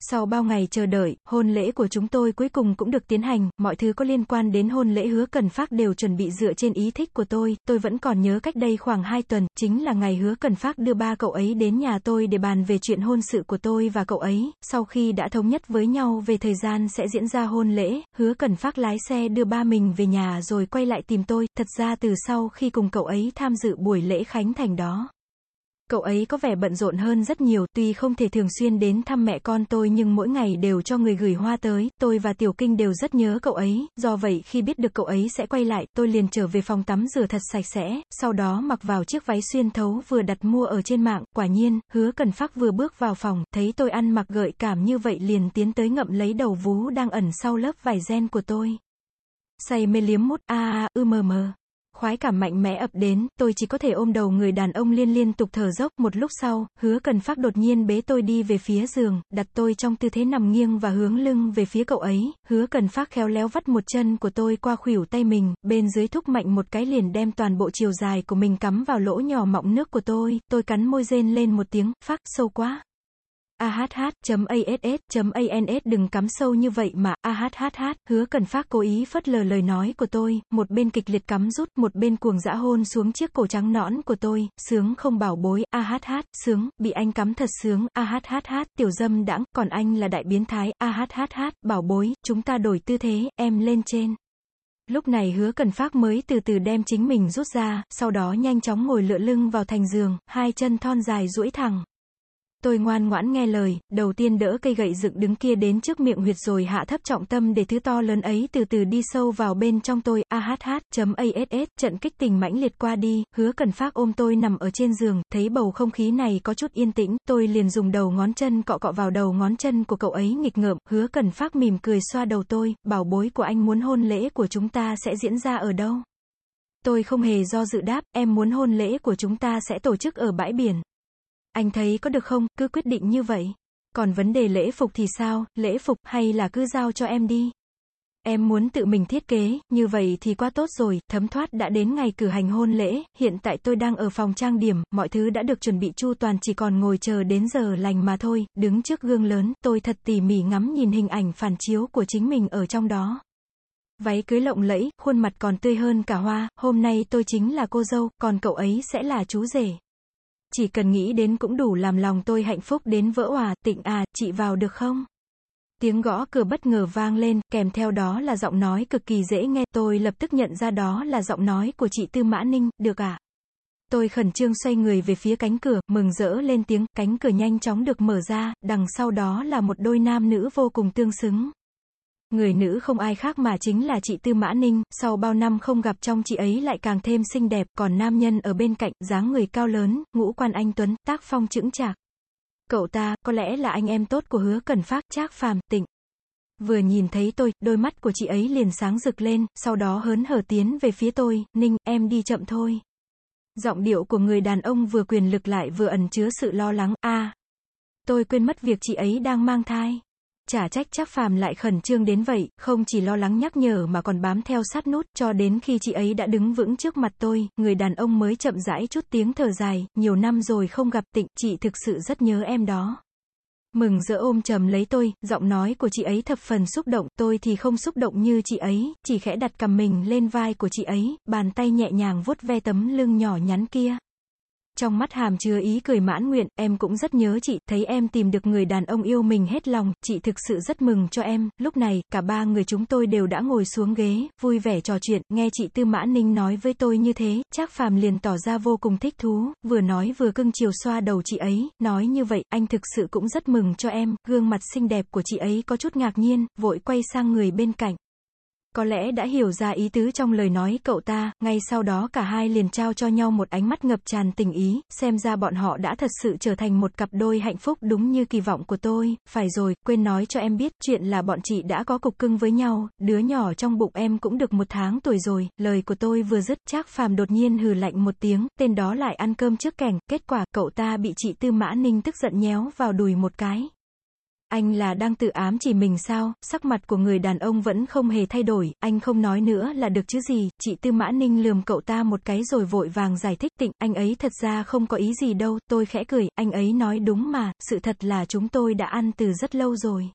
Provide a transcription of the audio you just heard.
Sau bao ngày chờ đợi, hôn lễ của chúng tôi cuối cùng cũng được tiến hành, mọi thứ có liên quan đến hôn lễ hứa cần phát đều chuẩn bị dựa trên ý thích của tôi, tôi vẫn còn nhớ cách đây khoảng 2 tuần, chính là ngày hứa cần phát đưa ba cậu ấy đến nhà tôi để bàn về chuyện hôn sự của tôi và cậu ấy, sau khi đã thống nhất với nhau về thời gian sẽ diễn ra hôn lễ, hứa cần phát lái xe đưa ba mình về nhà rồi quay lại tìm tôi, thật ra từ sau khi cùng cậu ấy tham dự buổi lễ khánh thành đó. Cậu ấy có vẻ bận rộn hơn rất nhiều, tuy không thể thường xuyên đến thăm mẹ con tôi nhưng mỗi ngày đều cho người gửi hoa tới, tôi và Tiểu Kinh đều rất nhớ cậu ấy, do vậy khi biết được cậu ấy sẽ quay lại, tôi liền trở về phòng tắm rửa thật sạch sẽ, sau đó mặc vào chiếc váy xuyên thấu vừa đặt mua ở trên mạng, quả nhiên, hứa cần phát vừa bước vào phòng, thấy tôi ăn mặc gợi cảm như vậy liền tiến tới ngậm lấy đầu vú đang ẩn sau lớp vải ren của tôi. Say mê liếm mút, a a, ư mờ mờ khoái cảm mạnh mẽ ập đến, tôi chỉ có thể ôm đầu người đàn ông liên liên tục thở dốc, một lúc sau, hứa cần phát đột nhiên bế tôi đi về phía giường, đặt tôi trong tư thế nằm nghiêng và hướng lưng về phía cậu ấy, hứa cần phát khéo léo vắt một chân của tôi qua khuỷu tay mình, bên dưới thúc mạnh một cái liền đem toàn bộ chiều dài của mình cắm vào lỗ nhỏ mọng nước của tôi, tôi cắn môi rên lên một tiếng, phát, sâu quá ahh.ass.ans đừng cắm sâu như vậy mà, ahhh, hứa cần phát cố ý phất lờ lời nói của tôi, một bên kịch liệt cắm rút, một bên cuồng dã hôn xuống chiếc cổ trắng nõn của tôi, sướng không bảo bối, ahh, sướng, bị anh cắm thật sướng, ahhh, tiểu dâm đãng, còn anh là đại biến thái, ahhh, bảo bối, chúng ta đổi tư thế, em lên trên. Lúc này hứa cần phát mới từ từ đem chính mình rút ra, sau đó nhanh chóng ngồi lựa lưng vào thành giường, hai chân thon dài duỗi thẳng. Tôi ngoan ngoãn nghe lời, đầu tiên đỡ cây gậy dựng đứng kia đến trước miệng huyệt rồi hạ thấp trọng tâm để thứ to lớn ấy từ từ đi sâu vào bên trong tôi, ahh.ass, trận kích tình mãnh liệt qua đi, hứa cần phát ôm tôi nằm ở trên giường, thấy bầu không khí này có chút yên tĩnh, tôi liền dùng đầu ngón chân cọ cọ vào đầu ngón chân của cậu ấy nghịch ngợm, hứa cần phát mỉm cười xoa đầu tôi, bảo bối của anh muốn hôn lễ của chúng ta sẽ diễn ra ở đâu? Tôi không hề do dự đáp, em muốn hôn lễ của chúng ta sẽ tổ chức ở bãi biển. Anh thấy có được không, cứ quyết định như vậy. Còn vấn đề lễ phục thì sao, lễ phục hay là cứ giao cho em đi. Em muốn tự mình thiết kế, như vậy thì quá tốt rồi, thấm thoát đã đến ngày cử hành hôn lễ, hiện tại tôi đang ở phòng trang điểm, mọi thứ đã được chuẩn bị chu toàn chỉ còn ngồi chờ đến giờ lành mà thôi, đứng trước gương lớn, tôi thật tỉ mỉ ngắm nhìn hình ảnh phản chiếu của chính mình ở trong đó. Váy cưới lộng lẫy, khuôn mặt còn tươi hơn cả hoa, hôm nay tôi chính là cô dâu, còn cậu ấy sẽ là chú rể. Chỉ cần nghĩ đến cũng đủ làm lòng tôi hạnh phúc đến vỡ hòa, tịnh à, chị vào được không? Tiếng gõ cửa bất ngờ vang lên, kèm theo đó là giọng nói cực kỳ dễ nghe, tôi lập tức nhận ra đó là giọng nói của chị Tư Mã Ninh, được à? Tôi khẩn trương xoay người về phía cánh cửa, mừng rỡ lên tiếng, cánh cửa nhanh chóng được mở ra, đằng sau đó là một đôi nam nữ vô cùng tương xứng. Người nữ không ai khác mà chính là chị Tư Mã Ninh, sau bao năm không gặp trong chị ấy lại càng thêm xinh đẹp, còn nam nhân ở bên cạnh, dáng người cao lớn, ngũ quan anh Tuấn, tác phong chững chạc. Cậu ta, có lẽ là anh em tốt của hứa cần phát, trác phàm, tịnh. Vừa nhìn thấy tôi, đôi mắt của chị ấy liền sáng rực lên, sau đó hớn hở tiến về phía tôi, Ninh, em đi chậm thôi. Giọng điệu của người đàn ông vừa quyền lực lại vừa ẩn chứa sự lo lắng, a Tôi quên mất việc chị ấy đang mang thai. Chả trách chắc phàm lại khẩn trương đến vậy, không chỉ lo lắng nhắc nhở mà còn bám theo sát nút, cho đến khi chị ấy đã đứng vững trước mặt tôi, người đàn ông mới chậm rãi chút tiếng thở dài, nhiều năm rồi không gặp tịnh, chị thực sự rất nhớ em đó. Mừng rỡ ôm chầm lấy tôi, giọng nói của chị ấy thập phần xúc động, tôi thì không xúc động như chị ấy, chỉ khẽ đặt cầm mình lên vai của chị ấy, bàn tay nhẹ nhàng vuốt ve tấm lưng nhỏ nhắn kia. Trong mắt hàm chứa ý cười mãn nguyện, em cũng rất nhớ chị, thấy em tìm được người đàn ông yêu mình hết lòng, chị thực sự rất mừng cho em. Lúc này, cả ba người chúng tôi đều đã ngồi xuống ghế, vui vẻ trò chuyện, nghe chị Tư Mã Ninh nói với tôi như thế, chắc phàm liền tỏ ra vô cùng thích thú, vừa nói vừa cưng chiều xoa đầu chị ấy, nói như vậy, anh thực sự cũng rất mừng cho em, gương mặt xinh đẹp của chị ấy có chút ngạc nhiên, vội quay sang người bên cạnh. Có lẽ đã hiểu ra ý tứ trong lời nói cậu ta, ngay sau đó cả hai liền trao cho nhau một ánh mắt ngập tràn tình ý, xem ra bọn họ đã thật sự trở thành một cặp đôi hạnh phúc đúng như kỳ vọng của tôi, phải rồi, quên nói cho em biết, chuyện là bọn chị đã có cục cưng với nhau, đứa nhỏ trong bụng em cũng được một tháng tuổi rồi, lời của tôi vừa dứt, Trác Phàm đột nhiên hừ lạnh một tiếng, tên đó lại ăn cơm trước kẻng, kết quả, cậu ta bị chị Tư Mã Ninh tức giận nhéo vào đùi một cái anh là đang tự ám chỉ mình sao, sắc mặt của người đàn ông vẫn không hề thay đổi, anh không nói nữa là được chứ gì, chị Tư Mã Ninh lườm cậu ta một cái rồi vội vàng giải thích. Tịnh, anh ấy thật ra không có ý gì đâu, tôi khẽ cười, anh ấy nói đúng mà, sự thật là chúng tôi đã ăn từ rất lâu rồi.